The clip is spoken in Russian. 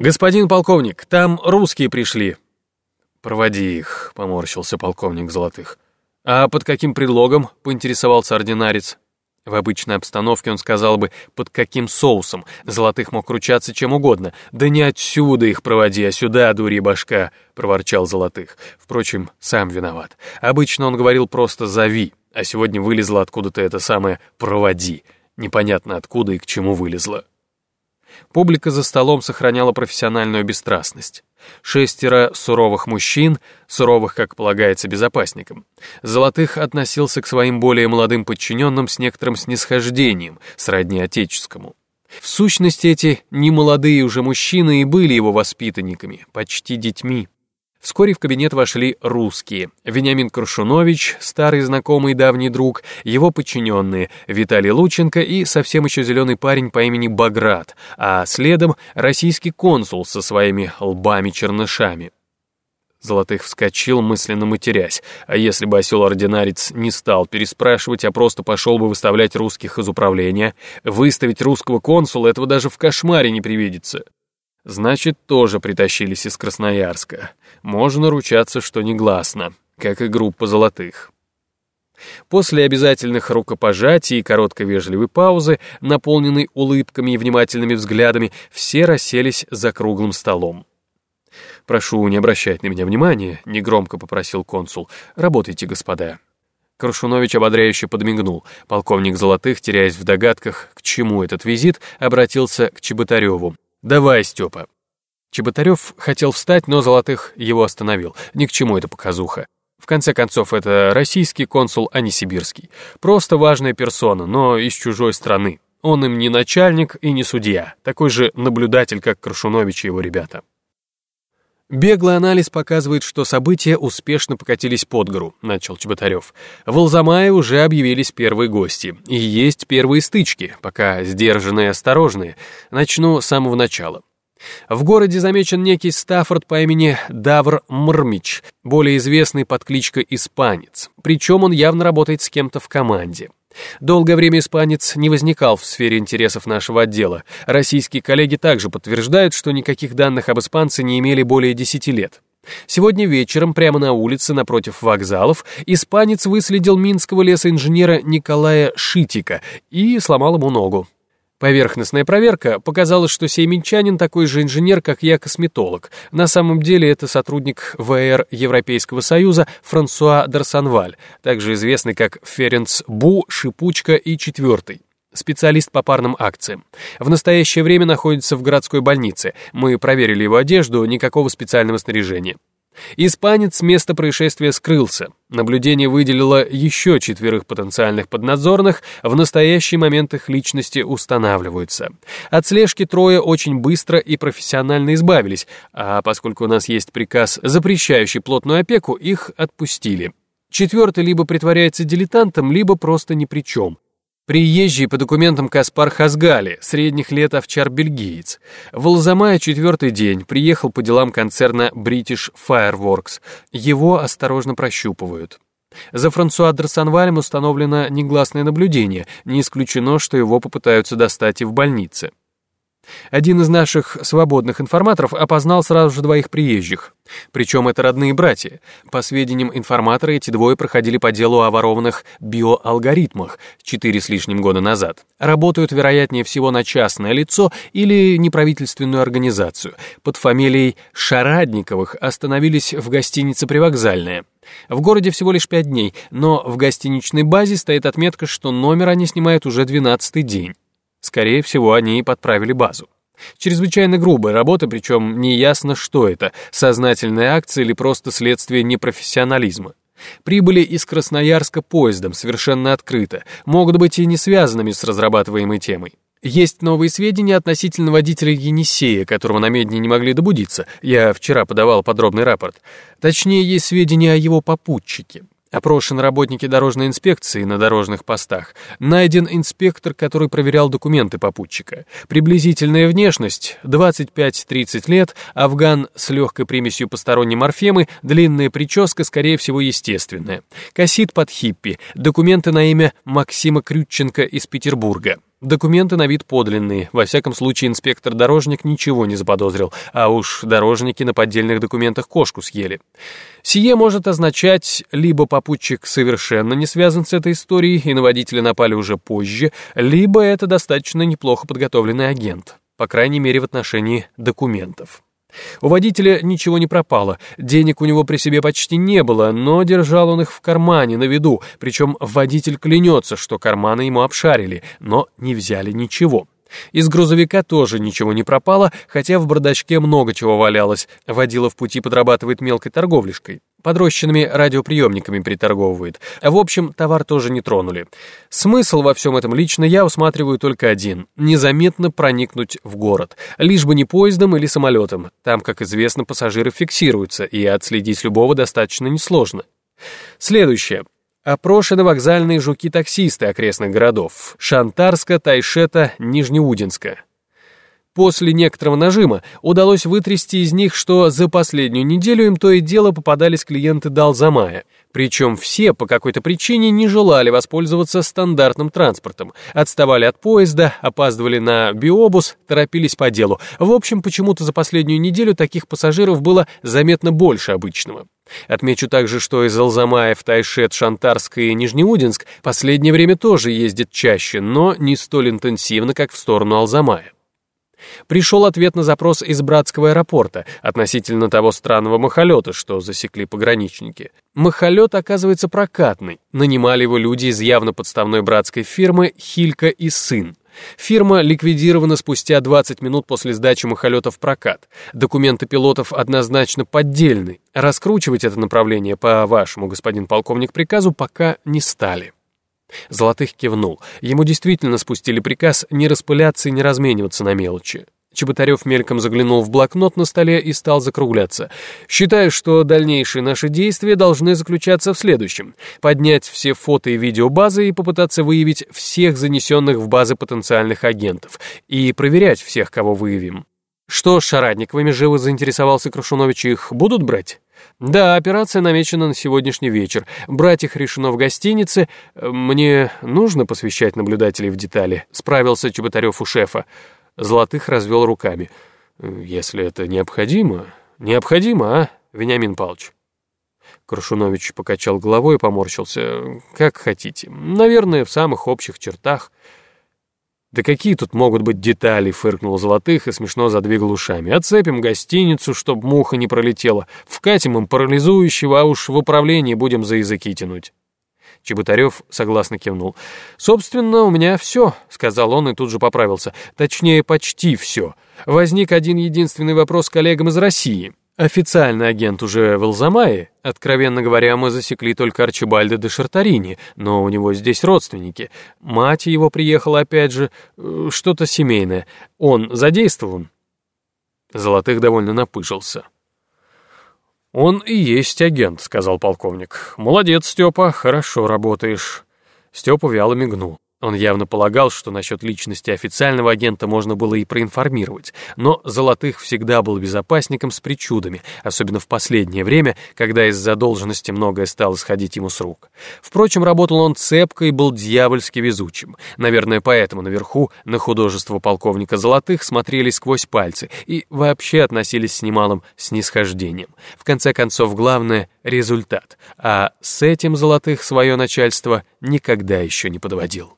«Господин полковник, там русские пришли». «Проводи их», — поморщился полковник Золотых. «А под каким предлогом?» — поинтересовался ординарец. В обычной обстановке он сказал бы, под каким соусом. Золотых мог ручаться чем угодно. «Да не отсюда их проводи, а сюда, дури башка», — проворчал Золотых. Впрочем, сам виноват. Обычно он говорил просто «зови», а сегодня вылезло откуда-то это самое «проводи». Непонятно откуда и к чему вылезло. Публика за столом сохраняла профессиональную бесстрастность. Шестеро суровых мужчин, суровых, как полагается, безопасникам. Золотых относился к своим более молодым подчиненным с некоторым снисхождением, сродни отеческому. В сущности, эти немолодые уже мужчины и были его воспитанниками, почти детьми. Вскоре в кабинет вошли русские. Вениамин Крушунович, старый знакомый давний друг, его подчиненные Виталий Лученко и совсем еще зеленый парень по имени Баграт, а следом российский консул со своими лбами-чернышами. Золотых вскочил, мысленно матерясь, а если бы осел-ординарец не стал переспрашивать, а просто пошел бы выставлять русских из управления, выставить русского консула, этого даже в кошмаре не привидится. Значит, тоже притащились из Красноярска. Можно ручаться, что негласно, как и группа золотых. После обязательных рукопожатий и короткой вежливой паузы, наполненной улыбками и внимательными взглядами, все расселись за круглым столом. «Прошу не обращать на меня внимания», — негромко попросил консул. «Работайте, господа». Крушунович ободряюще подмигнул. Полковник Золотых, теряясь в догадках, к чему этот визит, обратился к Чеботареву. «Давай, Степа». Чеботарев хотел встать, но Золотых его остановил. Ни к чему это показуха. В конце концов, это российский консул, а не сибирский. Просто важная персона, но из чужой страны. Он им не начальник и не судья, такой же наблюдатель, как Крушунович и его ребята. «Беглый анализ показывает, что события успешно покатились под гору», — начал Чеботарев. «В Алзамае уже объявились первые гости, и есть первые стычки, пока сдержанные и осторожные. Начну с самого начала. В городе замечен некий Стаффорд по имени Давр Мрмич, более известный под кличкой Испанец, причем он явно работает с кем-то в команде». Долгое время испанец не возникал в сфере интересов нашего отдела. Российские коллеги также подтверждают, что никаких данных об испанце не имели более 10 лет. Сегодня вечером, прямо на улице, напротив вокзалов, испанец выследил минского лесоинженера Николая Шитика и сломал ему ногу. Поверхностная проверка показала, что сей минчанин такой же инженер, как я, косметолог. На самом деле это сотрудник ВР Европейского Союза Франсуа Дарсанваль, также известный как Ференц Бу, Шипучка и Четвертый. Специалист по парным акциям. В настоящее время находится в городской больнице. Мы проверили его одежду, никакого специального снаряжения. Испанец с места происшествия скрылся. Наблюдение выделило еще четверых потенциальных поднадзорных, в настоящий момент их личности устанавливаются. От слежки трое очень быстро и профессионально избавились, а поскольку у нас есть приказ, запрещающий плотную опеку, их отпустили. Четвертый либо притворяется дилетантом, либо просто ни при чем. Приезжий по документам Каспар Хазгали, средних лет овчар-бельгиец. В Алзамае четвертый день приехал по делам концерна British Fireworks. Его осторожно прощупывают. За Франсуа Драсанвалем установлено негласное наблюдение, не исключено, что его попытаются достать и в больнице. Один из наших свободных информаторов опознал сразу же двоих приезжих. Причем это родные братья. По сведениям информатора, эти двое проходили по делу о ворованных биоалгоритмах четыре с лишним года назад. Работают, вероятнее всего, на частное лицо или неправительственную организацию. Под фамилией Шарадниковых остановились в гостинице «Привокзальная». В городе всего лишь пять дней, но в гостиничной базе стоит отметка, что номер они снимают уже двенадцатый день. Скорее всего, они и подправили базу. Чрезвычайно грубая работа, причем неясно, что это, сознательная акция или просто следствие непрофессионализма. Прибыли из Красноярска поездом, совершенно открыто, могут быть и не связанными с разрабатываемой темой. Есть новые сведения относительно водителя Енисея, которого на Медне не могли добудиться. Я вчера подавал подробный рапорт. Точнее, есть сведения о его попутчике. Опрошены работники дорожной инспекции на дорожных постах. Найден инспектор, который проверял документы попутчика. Приблизительная внешность — 25-30 лет, афган с легкой примесью посторонней морфемы, длинная прическа, скорее всего, естественная. Косит под хиппи, документы на имя Максима Крютченко из Петербурга. Документы на вид подлинные, во всяком случае инспектор-дорожник ничего не заподозрил, а уж дорожники на поддельных документах кошку съели. Сие может означать, либо попутчик совершенно не связан с этой историей и на водителя напали уже позже, либо это достаточно неплохо подготовленный агент, по крайней мере в отношении документов. У водителя ничего не пропало, денег у него при себе почти не было, но держал он их в кармане, на виду, причем водитель клянется, что карманы ему обшарили, но не взяли ничего. Из грузовика тоже ничего не пропало, хотя в бардачке много чего валялось. Водила в пути подрабатывает мелкой торговлишкой. Подрощенными радиоприемниками приторговывает. В общем, товар тоже не тронули. Смысл во всем этом лично я усматриваю только один. Незаметно проникнуть в город. Лишь бы не поездом или самолетом. Там, как известно, пассажиры фиксируются, и отследить любого достаточно несложно. Следующее. Опрошены вокзальные жуки-таксисты окрестных городов – Шантарска, Тайшета, Нижнеудинска. После некоторого нажима удалось вытрясти из них, что за последнюю неделю им то и дело попадались клиенты Далзамая. Причем все по какой-то причине не желали воспользоваться стандартным транспортом. Отставали от поезда, опаздывали на биобус, торопились по делу. В общем, почему-то за последнюю неделю таких пассажиров было заметно больше обычного. Отмечу также, что из Алзамая в Тайшет, Шантарск и Нижнеудинск последнее время тоже ездит чаще, но не столь интенсивно, как в сторону Алзамая. Пришел ответ на запрос из Братского аэропорта относительно того странного махолета, что засекли пограничники. Махолет, оказывается, прокатный. Нанимали его люди из явно подставной братской фирмы «Хилька и сын». Фирма ликвидирована спустя 20 минут после сдачи махолета в прокат. Документы пилотов однозначно поддельны. Раскручивать это направление по вашему, господин полковник, приказу пока не стали. Золотых кивнул. Ему действительно спустили приказ не распыляться и не размениваться на мелочи. Чеботарев мельком заглянул в блокнот на столе и стал закругляться. «Считаю, что дальнейшие наши действия должны заключаться в следующем. Поднять все фото и видеобазы и попытаться выявить всех занесенных в базы потенциальных агентов. И проверять всех, кого выявим. Что с Шарадниковыми живо заинтересовался Крушунович, их будут брать?» «Да, операция намечена на сегодняшний вечер. Брать их решено в гостинице. Мне нужно посвящать наблюдателей в детали», — справился Чеботарев у шефа. Золотых развел руками. «Если это необходимо...» «Необходимо, а, Вениамин Павлович?» Крушунович покачал головой и поморщился. «Как хотите. Наверное, в самых общих чертах». «Да какие тут могут быть детали?» — фыркнул Золотых и смешно задвигал ушами. «Отцепим гостиницу, чтоб муха не пролетела, вкатим им парализующего, а уж в управлении будем за языки тянуть». Чеботарев согласно кивнул. «Собственно, у меня все», — сказал он и тут же поправился. «Точнее, почти все. Возник один единственный вопрос коллегам из России. Официальный агент уже в Элзамае. Откровенно говоря, мы засекли только Арчибальда де Шартарини, но у него здесь родственники. Мать его приехала опять же, э, что-то семейное. Он задействован». Золотых довольно напыжился. «Он и есть агент», — сказал полковник. «Молодец, Степа, хорошо работаешь». Степа вяло мигнул. Он явно полагал, что насчет личности официального агента можно было и проинформировать, но Золотых всегда был безопасником с причудами, особенно в последнее время, когда из задолженности многое стало сходить ему с рук. Впрочем, работал он цепко и был дьявольски везучим. Наверное, поэтому наверху на художество полковника Золотых смотрели сквозь пальцы и вообще относились с немалым снисхождением. В конце концов, главное — результат, а с этим Золотых свое начальство никогда еще не подводил.